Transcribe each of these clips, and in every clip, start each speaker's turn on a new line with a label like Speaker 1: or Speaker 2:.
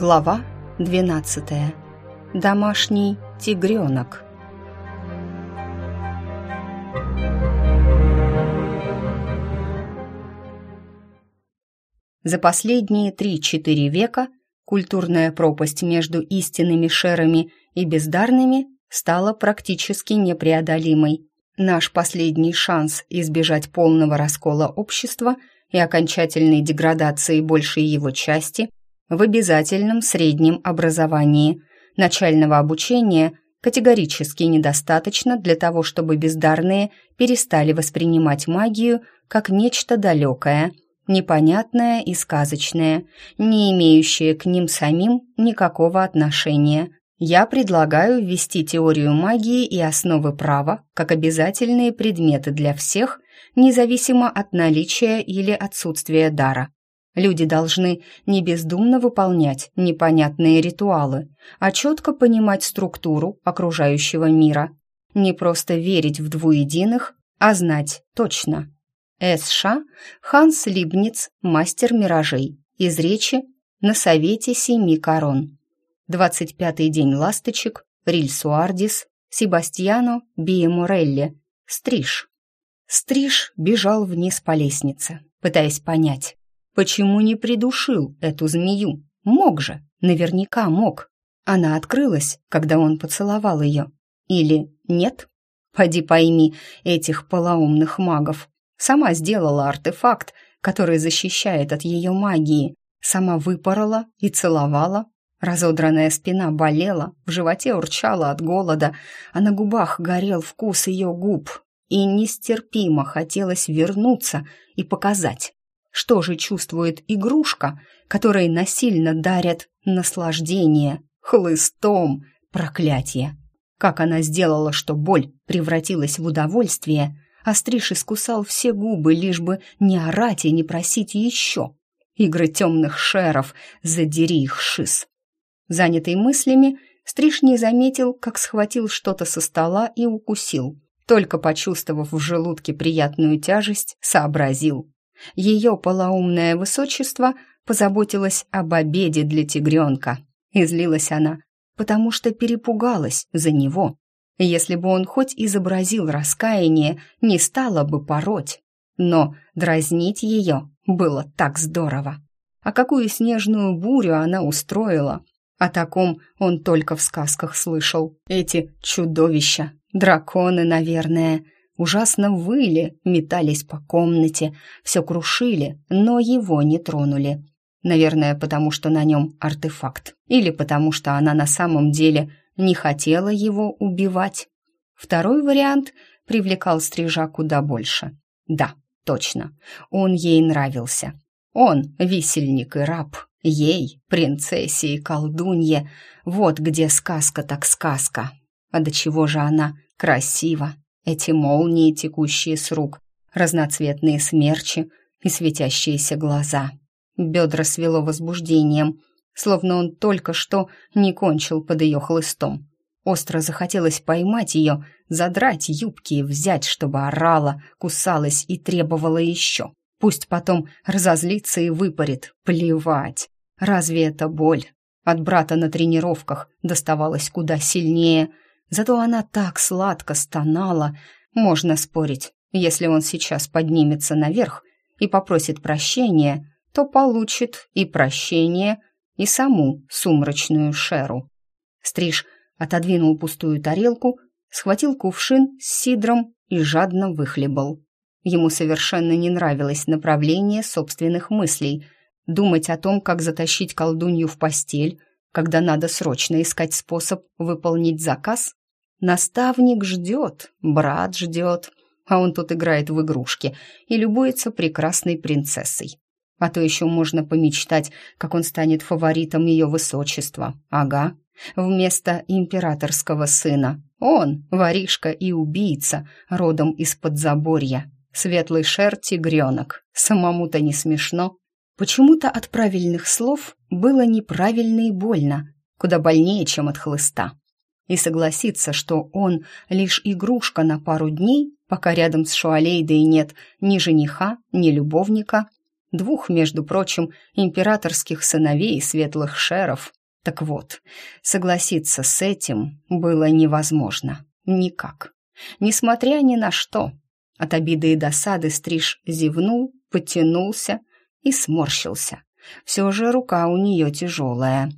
Speaker 1: Глава 12. Домашний тигренок. За последние 3-4 века культурная пропасть между истинными шерами и бездарными стала практически непреодолимой. Наш последний шанс избежать полного раскола общества и окончательной деградации большей его части в обязательном среднем образовании. Начального обучения категорически недостаточно для того, чтобы бездарные перестали воспринимать магию как нечто далекое, непонятное и сказочное, не имеющее к ним самим никакого отношения. Я предлагаю ввести теорию магии и основы права как обязательные предметы для всех, независимо от наличия или отсутствия дара. Люди должны не бездумно выполнять непонятные ритуалы, а четко понимать структуру окружающего мира. Не просто верить в двуединых, а знать точно. С.Ш. Ханс Либниц, мастер миражей. Из речи «На совете семи корон». 25-й день ласточек, Рильсуардис, Себастьяно Биеморелли, Стриж. Стриж бежал вниз по лестнице, пытаясь понять, Почему не придушил эту змею? Мог же, наверняка мог. Она открылась, когда он поцеловал ее. Или нет? Поди пойми этих полоумных магов. Сама сделала артефакт, который защищает от ее магии. Сама выпорола и целовала. Разодранная спина болела, в животе урчала от голода, а на губах горел вкус ее губ. И нестерпимо хотелось вернуться и показать, что же чувствует игрушка, которой насильно дарят наслаждение, хлыстом, проклятие? Как она сделала, что боль превратилась в удовольствие, а Стриж искусал все губы, лишь бы не орать и не просить еще? Игры темных шеров, задери их шиз. Занятый мыслями, Стриж не заметил, как схватил что-то со стола и укусил. Только почувствовав в желудке приятную тяжесть, сообразил. Ее полоумное высочество позаботилось об обеде для тигренка. Излилась она, потому что перепугалась за него. Если бы он хоть изобразил раскаяние, не стала бы пороть. Но дразнить ее было так здорово. А какую снежную бурю она устроила. О таком он только в сказках слышал. Эти чудовища, драконы, наверное, — ужасно выли, метались по комнате, все крушили, но его не тронули. Наверное, потому что на нем артефакт, или потому что она на самом деле не хотела его убивать. Второй вариант привлекал стрижа куда больше. Да, точно, он ей нравился. Он висельник и раб, ей, принцессе и колдунье, вот где сказка так сказка. А до чего же она красива, эти молнии, текущие с рук, разноцветные смерчи и светящиеся глаза. Бедра свело возбуждением, словно он только что не кончил под ее хлыстом. Остро захотелось поймать ее, задрать юбки и взять, чтобы орала, кусалась и требовала еще. Пусть потом разозлится и выпарит. Плевать. Разве это боль? От брата на тренировках доставалось куда сильнее — Зато она так сладко стонала, можно спорить, если он сейчас поднимется наверх и попросит прощения, то получит и прощение, и саму сумрачную шеру. Стриж отодвинул пустую тарелку, схватил кувшин с сидром и жадно выхлебал. Ему совершенно не нравилось направление собственных мыслей. Думать о том, как затащить колдунью в постель, когда надо срочно искать способ выполнить заказ, Наставник ждет, брат ждет, а он тут играет в игрушки и любуется прекрасной принцессой. А то еще можно помечтать, как он станет фаворитом ее высочества. Ага, вместо императорского сына. Он, воришка и убийца, родом из-под заборья. Светлый шер тигренок. Самому-то не смешно. Почему-то от правильных слов было неправильно и больно, куда больнее, чем от хлыста и согласиться, что он лишь игрушка на пару дней, пока рядом с Шуалейдой нет ни жениха, ни любовника, Двух, между прочим, императорских сыновей светлых шеров. Так вот, согласиться с этим было невозможно. Никак. Несмотря ни на что. От обиды и досады Стриж зевнул, потянулся и сморщился. Все же рука у нее тяжелая.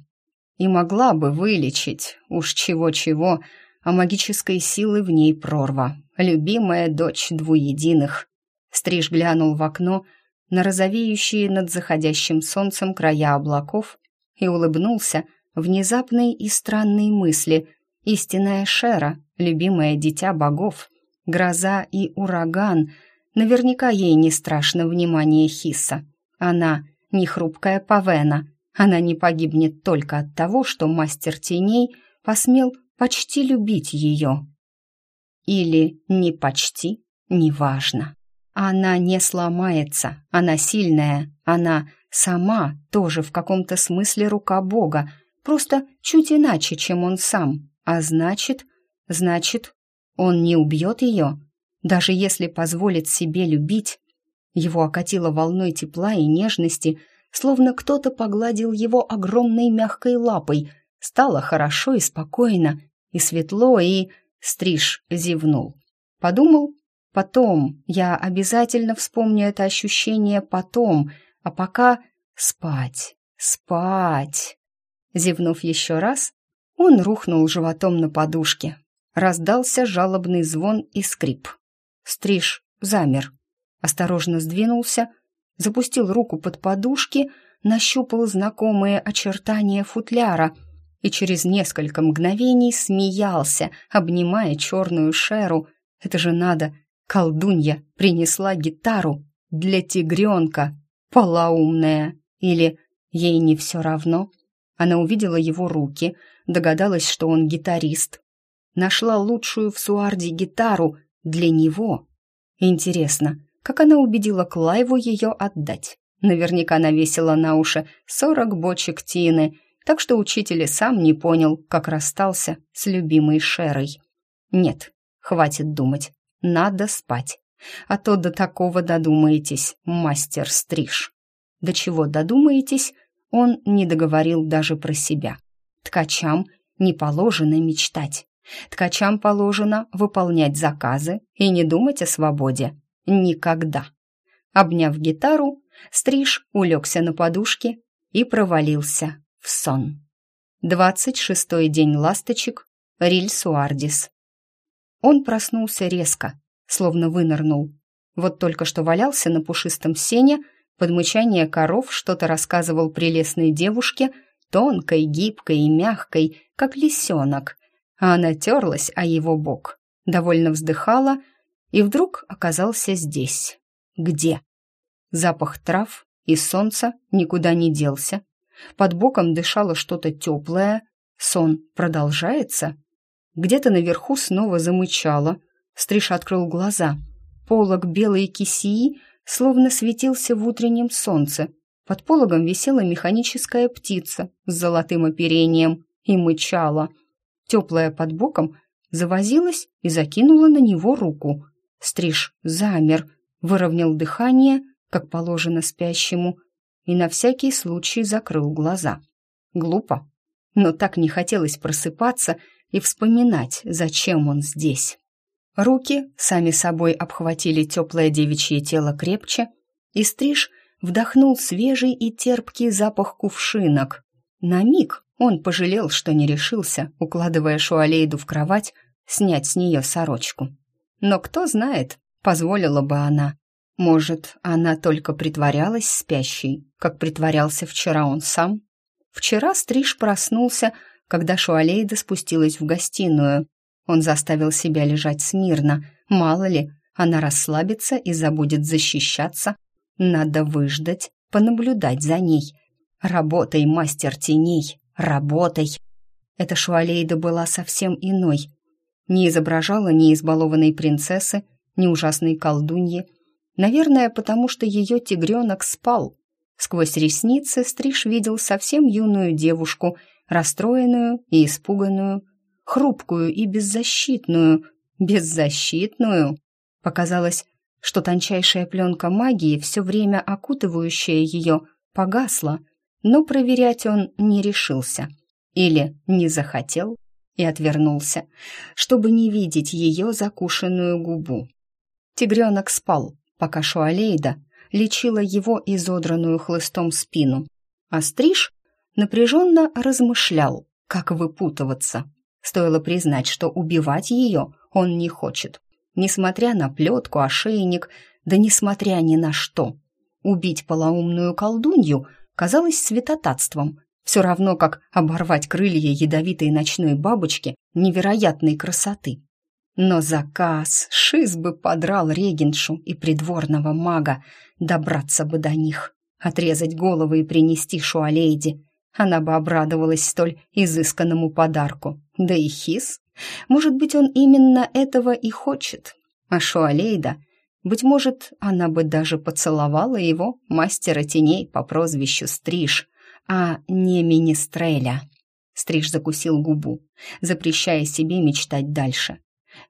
Speaker 1: И могла бы вылечить, уж чего-чего, а магической силы в ней прорва. Любимая дочь двуединых. Стриж глянул в окно на розовеющие над заходящим солнцем края облаков и улыбнулся внезапной и странной мысли. Истинная Шера, любимое дитя богов, гроза и ураган. Наверняка ей не страшно внимание Хисса. Она не хрупкая Павена. Она не погибнет только от того, что мастер теней посмел почти любить ее. Или не почти, неважно. Она не сломается, она сильная, она сама тоже в каком-то смысле рука Бога, просто чуть иначе, чем он сам. А значит, значит, он не убьет ее, даже если позволит себе любить. Его окатило волной тепла и нежности, словно кто-то погладил его огромной мягкой лапой. Стало хорошо и спокойно, и светло, и... Стриж зевнул. Подумал, потом, я обязательно вспомню это ощущение потом, а пока спать, спать. Зевнув еще раз, он рухнул животом на подушке. Раздался жалобный звон и скрип. Стриж замер, осторожно сдвинулся, запустил руку под подушки, нащупал знакомые очертания футляра и через несколько мгновений смеялся, обнимая черную шеру. Это же надо, колдунья принесла гитару для тигренка, полоумная. Или ей не все равно? Она увидела его руки, догадалась, что он гитарист. Нашла лучшую в Суарде гитару для него. Интересно, как она убедила Клайву ее отдать? Наверняка навесила на уши сорок бочек тины, так что учитель и сам не понял, как расстался с любимой Шерой. Нет, хватит думать, надо спать. А то до такого додумаетесь, мастер Стриж. До чего додумаетесь, он не договорил даже про себя. Ткачам не положено мечтать. Ткачам положено выполнять заказы и не думать о свободе. Никогда. Обняв гитару, Стриж улегся на подушке и провалился в сон. Двадцать шестой день ласточек, Риль Суардис. Он проснулся резко, словно вынырнул. Вот только что валялся на пушистом сене, под мычание коров что-то рассказывал прелестной девушке, тонкой, гибкой и мягкой, как лисенок, а она терлась о его бок, довольно вздыхала и вдруг оказался здесь. Где? Запах трав и солнца никуда не делся. Под боком дышало что-то теплое. Сон продолжается? Где-то наверху снова замычало. Стриж открыл глаза. Полог белой кисии словно светился в утреннем солнце. Под пологом висела механическая птица с золотым оперением и мычала — теплая под боком, завозилась и закинула на него руку. Стриж замер, выровнял дыхание, как положено спящему, и на всякий случай закрыл глаза. Глупо, но так не хотелось просыпаться и вспоминать, зачем он здесь. Руки сами собой обхватили теплое девичье тело крепче, и Стриж вдохнул свежий и терпкий запах кувшинок. На миг он пожалел, что не решился, укладывая Шуалейду в кровать, снять с нее сорочку. Но кто знает, позволила бы она. Может, она только притворялась спящей, как притворялся вчера он сам? Вчера Стриж проснулся, когда Шуалейда спустилась в гостиную. Он заставил себя лежать смирно. Мало ли, она расслабится и забудет защищаться. Надо выждать, понаблюдать за ней. Работай, мастер теней, Работай!» Эта Шуалейда была совсем иной. Не изображала ни избалованной принцессы, ни ужасной колдуньи. Наверное, потому что ее тигренок спал. Сквозь ресницы Стриж видел совсем юную девушку, расстроенную и испуганную, хрупкую и беззащитную. Беззащитную? Показалось, что тончайшая пленка магии, все время окутывающая ее, погасла, но проверять он не решился. Или не захотел и отвернулся, чтобы не видеть ее закушенную губу. Тигренок спал, пока Шуалейда лечила его изодранную хлыстом спину, а Стриж напряженно размышлял, как выпутываться. Стоило признать, что убивать ее он не хочет, несмотря на плетку, ошейник, да несмотря ни на что. Убить полоумную колдунью казалось святотатством, все равно как оборвать крылья ядовитой ночной бабочки невероятной красоты. Но заказ шиз бы подрал регеншу и придворного мага, добраться бы до них, отрезать головы и принести Шуалейде. Она бы обрадовалась столь изысканному подарку. Да и Хис, может быть, он именно этого и хочет. А Шуалейда, быть может, она бы даже поцеловала его, мастера теней по прозвищу Стриж, а не Министреля. Стриж закусил губу, запрещая себе мечтать дальше.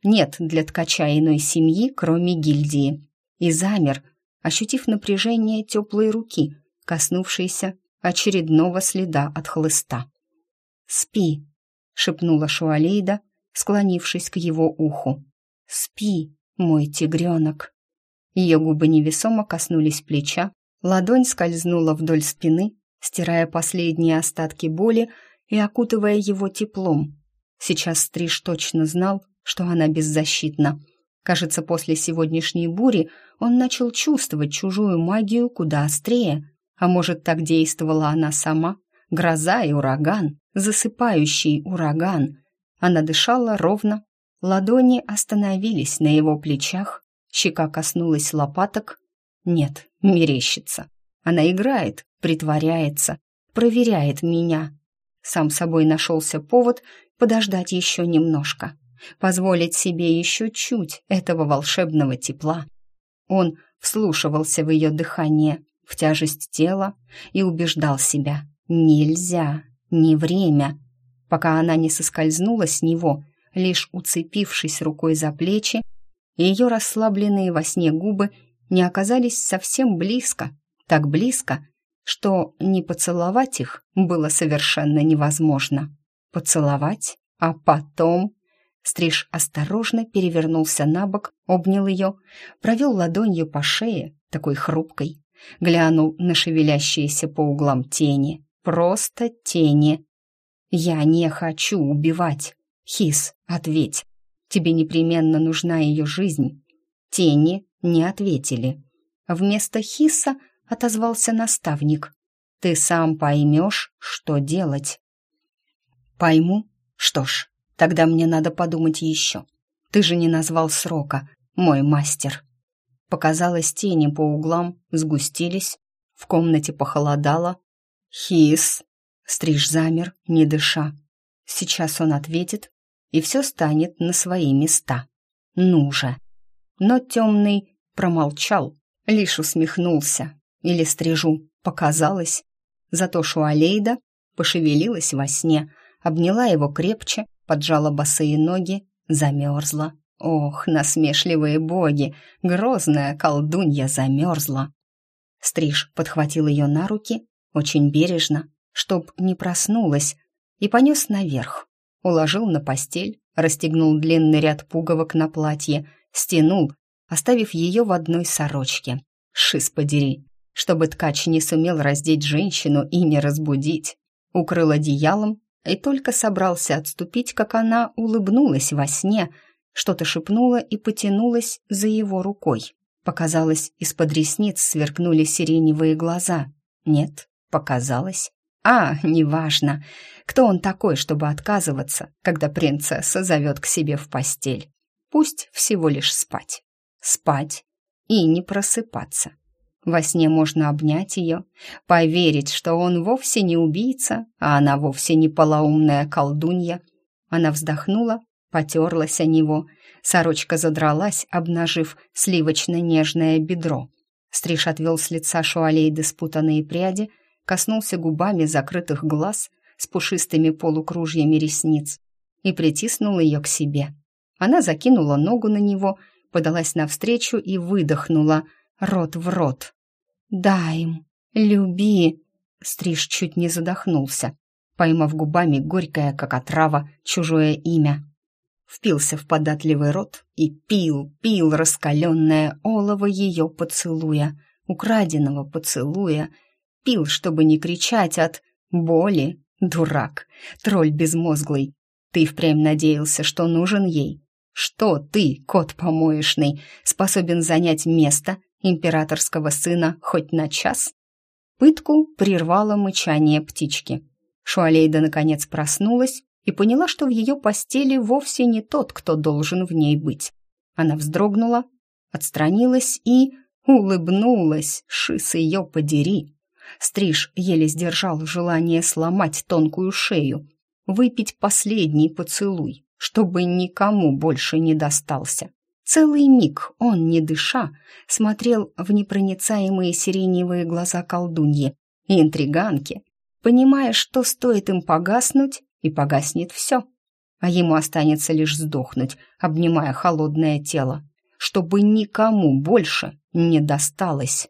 Speaker 1: Нет для ткача иной семьи, кроме гильдии. И замер, ощутив напряжение теплой руки, коснувшейся очередного следа от хлыста. «Спи», — шепнула Шуалейда, склонившись к его уху. «Спи, мой тигренок». Ее губы невесомо коснулись плеча, ладонь скользнула вдоль спины, стирая последние остатки боли и окутывая его теплом. Сейчас Стриж точно знал, что она беззащитна. Кажется, после сегодняшней бури он начал чувствовать чужую магию куда острее. А может, так действовала она сама? Гроза и ураган, засыпающий ураган. Она дышала ровно, ладони остановились на его плечах, щека коснулась лопаток. Нет, мерещится. Она играет, притворяется, проверяет меня. Сам собой нашелся повод подождать еще немножко позволить себе еще чуть этого волшебного тепла. Он вслушивался в ее дыхание, в тяжесть тела и убеждал себя «нельзя, не время», пока она не соскользнула с него, лишь уцепившись рукой за плечи, и ее расслабленные во сне губы не оказались совсем близко, так близко, что не поцеловать их было совершенно невозможно. Поцеловать, а потом Стриж осторожно перевернулся на бок, обнял ее, провел ладонью по шее, такой хрупкой, глянул на шевелящиеся по углам тени. Просто тени. «Я не хочу убивать. Хис, ответь. Тебе непременно нужна ее жизнь». Тени не ответили. Вместо Хиса отозвался наставник. «Ты сам поймешь, что делать». «Пойму? Что ж, Тогда мне надо подумать еще. Ты же не назвал срока, мой мастер. Показалось, тени по углам сгустились, в комнате похолодало. Хис. Стриж замер, не дыша. Сейчас он ответит, и все станет на свои места. Ну же. Но темный промолчал, лишь усмехнулся. Или стрижу показалось. Зато Шуалейда пошевелилась во сне, обняла его крепче поджала босые ноги, замерзла. Ох, насмешливые боги, грозная колдунья замерзла. Стриж подхватил ее на руки, очень бережно, чтоб не проснулась, и понес наверх. Уложил на постель, расстегнул длинный ряд пуговок на платье, стянул, оставив ее в одной сорочке. Шиз подери, чтобы ткач не сумел раздеть женщину и не разбудить. Укрыл одеялом, и только собрался отступить, как она улыбнулась во сне, что-то шепнула и потянулась за его рукой. Показалось, из-под ресниц сверкнули сиреневые глаза. Нет, показалось. А, неважно, кто он такой, чтобы отказываться, когда принцесса зовет к себе в постель. Пусть всего лишь спать. Спать и не просыпаться. Во сне можно обнять ее, поверить, что он вовсе не убийца, а она вовсе не полоумная колдунья. Она вздохнула, потерлась о него, сорочка задралась, обнажив сливочно-нежное бедро. Стриж отвел с лица Шуалейды спутанные пряди, коснулся губами закрытых глаз с пушистыми полукружьями ресниц и притиснул ее к себе. Она закинула ногу на него, подалась навстречу и выдохнула, рот в рот. «Дай им, люби!» Стриж чуть не задохнулся, поймав губами горькое, как отрава, чужое имя. Впился в податливый рот и пил, пил раскаленное олово ее поцелуя, украденного поцелуя, пил, чтобы не кричать от боли. Дурак, тролль безмозглый, ты впрямь надеялся, что нужен ей. Что ты, кот помоечный, способен занять место императорского сына хоть на час? Пытку прервало мычание птички. Шуалейда наконец проснулась и поняла, что в ее постели вовсе не тот, кто должен в ней быть. Она вздрогнула, отстранилась и улыбнулась, шис ее подери. Стриж еле сдержал желание сломать тонкую шею, выпить последний поцелуй, чтобы никому больше не достался. Целый миг он, не дыша, смотрел в непроницаемые сиреневые глаза колдуньи и интриганки, понимая, что стоит им погаснуть, и погаснет все, а ему останется лишь сдохнуть, обнимая холодное тело, чтобы никому больше не досталось.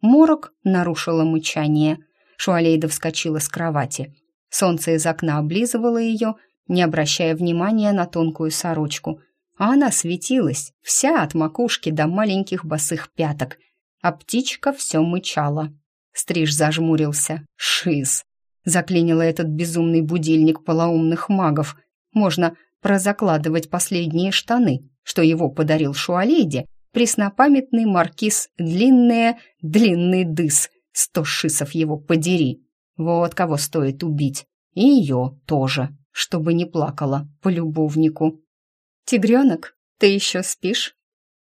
Speaker 1: Морок нарушило мычание. Шуалейда вскочила с кровати. Солнце из окна облизывало ее, не обращая внимания на тонкую сорочку, а она светилась, вся от макушки до маленьких босых пяток, а птичка все мычала. Стриж зажмурился. Шиз. Заклинило этот безумный будильник полоумных магов. Можно прозакладывать последние штаны, что его подарил Шуалейде, преснопамятный маркиз Длинные, Длинный Дыс, сто шисов его подери. Вот кого стоит убить. И ее тоже, чтобы не плакала по любовнику. «Тигренок, ты еще спишь?»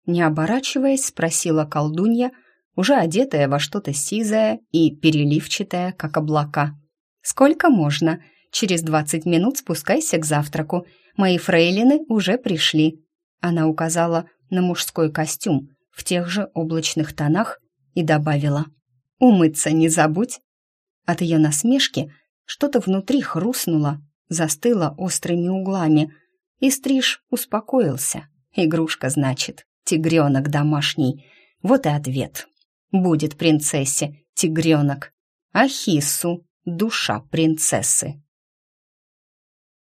Speaker 1: Не оборачиваясь, спросила колдунья, уже одетая во что-то сизое и переливчатое, как облака. «Сколько можно? Через двадцать минут спускайся к завтраку. Мои фрейлины уже пришли». Она указала на мужской костюм в тех же облачных тонах и добавила «Умыться не забудь». От ее насмешки что-то внутри хрустнуло, застыло острыми углами, и стриж успокоился. Игрушка, значит, тигренок домашний. Вот и ответ. Будет принцессе тигренок, а Хиссу душа принцессы.